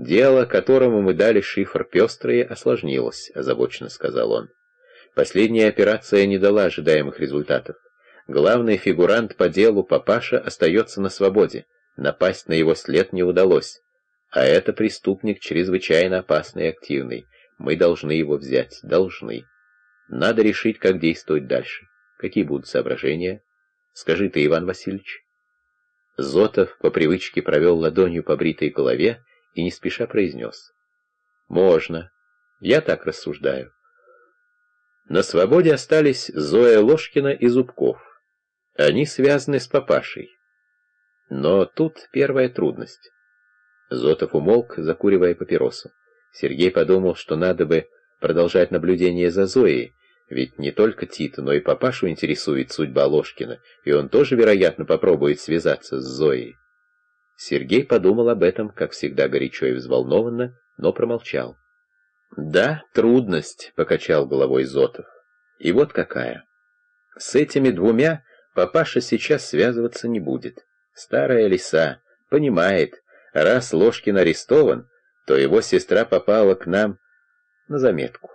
«Дело, которому мы дали шифр пестрые, осложнилось», — озабоченно сказал он. «Последняя операция не дала ожидаемых результатов. Главный фигурант по делу, папаша, остается на свободе. Напасть на его след не удалось. А это преступник чрезвычайно опасный и активный. Мы должны его взять, должны. Надо решить, как действовать дальше. Какие будут соображения? Скажи ты, Иван Васильевич». Зотов по привычке провел ладонью по бритой голове и не спеша произнес. «Можно. Я так рассуждаю». На свободе остались Зоя Ложкина и Зубков. Они связаны с папашей. Но тут первая трудность. Зотов умолк, закуривая папиросу. Сергей подумал, что надо бы продолжать наблюдение за Зоей, ведь не только Тита, но и папашу интересует судьба Ложкина, и он тоже, вероятно, попробует связаться с Зоей. Сергей подумал об этом, как всегда горячо и взволнованно, но промолчал. «Да, трудность», — покачал головой Зотов. «И вот какая. С этими двумя папаша сейчас связываться не будет. Старая лиса понимает, раз Ложкин арестован, то его сестра попала к нам на заметку.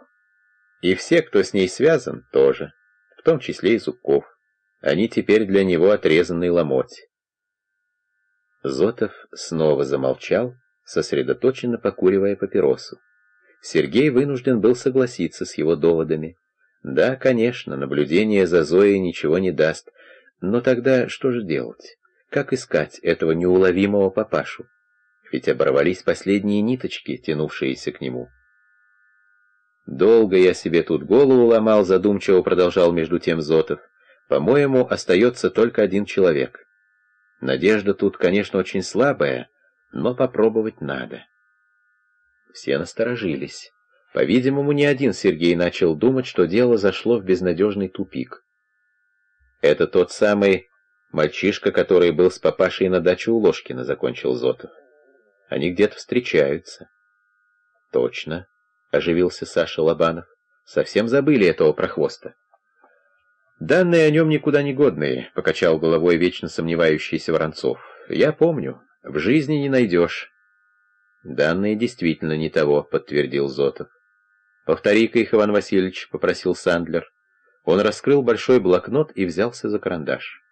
И все, кто с ней связан, тоже, в том числе и Зубков. Они теперь для него отрезанный ломоть. Зотов снова замолчал, сосредоточенно покуривая папиросу. Сергей вынужден был согласиться с его доводами. Да, конечно, наблюдение за Зоей ничего не даст, но тогда что же делать? Как искать этого неуловимого папашу? Ведь оборвались последние ниточки, тянувшиеся к нему. «Долго я себе тут голову ломал», — задумчиво продолжал между тем Зотов. «По-моему, остается только один человек. Надежда тут, конечно, очень слабая, но попробовать надо. Все насторожились. По-видимому, не один Сергей начал думать, что дело зашло в безнадежный тупик. «Это тот самый мальчишка, который был с папашей на даче у Ложкина», — закончил Зотов. «Они где-то встречаются». «Точно», — оживился Саша Лобанов. «Совсем забыли этого прохвоста». «Данные о нем никуда не годные», — покачал головой вечно сомневающийся Воронцов. «Я помню. В жизни не найдешь». «Данные действительно не того», — подтвердил Зотов. «Повтори-ка их, Иван Васильевич», — попросил Сандлер. Он раскрыл большой блокнот и взялся за карандаш.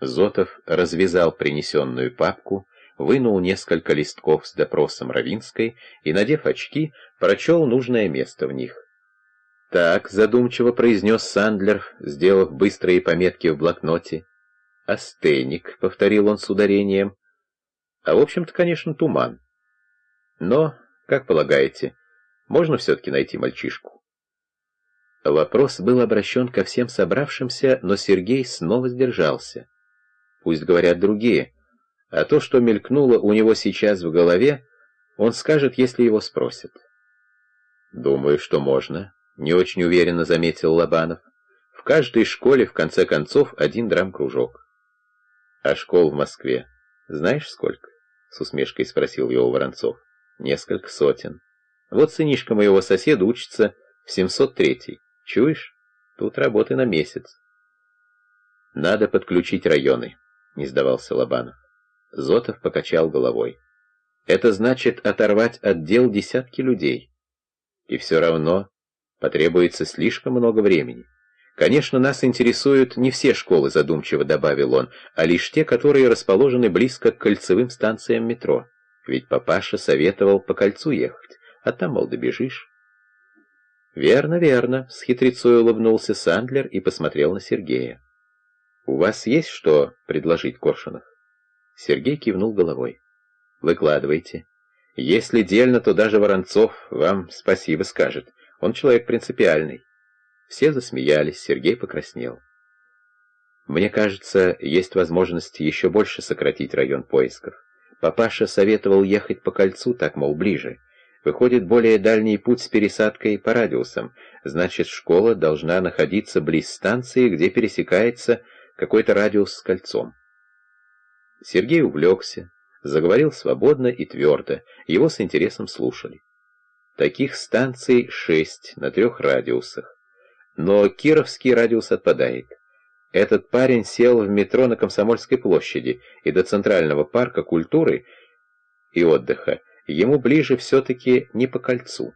Зотов развязал принесенную папку, вынул несколько листков с допросом Равинской и, надев очки, прочел нужное место в них. «Так», — задумчиво произнес Сандлер, сделав быстрые пометки в блокноте. «Астеник», — повторил он с ударением. «А в общем-то, конечно, туман. Но, как полагаете, можно все-таки найти мальчишку?» Вопрос был обращен ко всем собравшимся, но Сергей снова сдержался. Пусть говорят другие, а то, что мелькнуло у него сейчас в голове, он скажет, если его спросят. «Думаю, что можно», не очень уверенно заметил Лобанов. В каждой школе, в конце концов, один драм-кружок. А школ в Москве знаешь сколько? С усмешкой спросил его Воронцов. Несколько сотен. Вот сынишка моего соседа учится в 703-й. Чуешь? Тут работы на месяц. Надо подключить районы, не сдавался Лобанов. Зотов покачал головой. Это значит оторвать отдел десятки людей. И все равно Потребуется слишком много времени. Конечно, нас интересуют не все школы, задумчиво добавил он, а лишь те, которые расположены близко к кольцевым станциям метро. Ведь папаша советовал по кольцу ехать, а там, мол, добежишь. «Верно, верно», — с хитрецой улыбнулся Сандлер и посмотрел на Сергея. «У вас есть что предложить, Коршунов?» Сергей кивнул головой. «Выкладывайте. Если дельно, то даже Воронцов вам спасибо скажет. Он человек принципиальный. Все засмеялись, Сергей покраснел. Мне кажется, есть возможность еще больше сократить район поисков. Папаша советовал ехать по кольцу, так, мол, ближе. Выходит, более дальний путь с пересадкой по радиусам. Значит, школа должна находиться близ станции, где пересекается какой-то радиус с кольцом. Сергей увлекся, заговорил свободно и твердо, его с интересом слушали. Таких станций шесть на трех радиусах. Но Кировский радиус отпадает. Этот парень сел в метро на Комсомольской площади, и до Центрального парка культуры и отдыха ему ближе все-таки не по кольцу.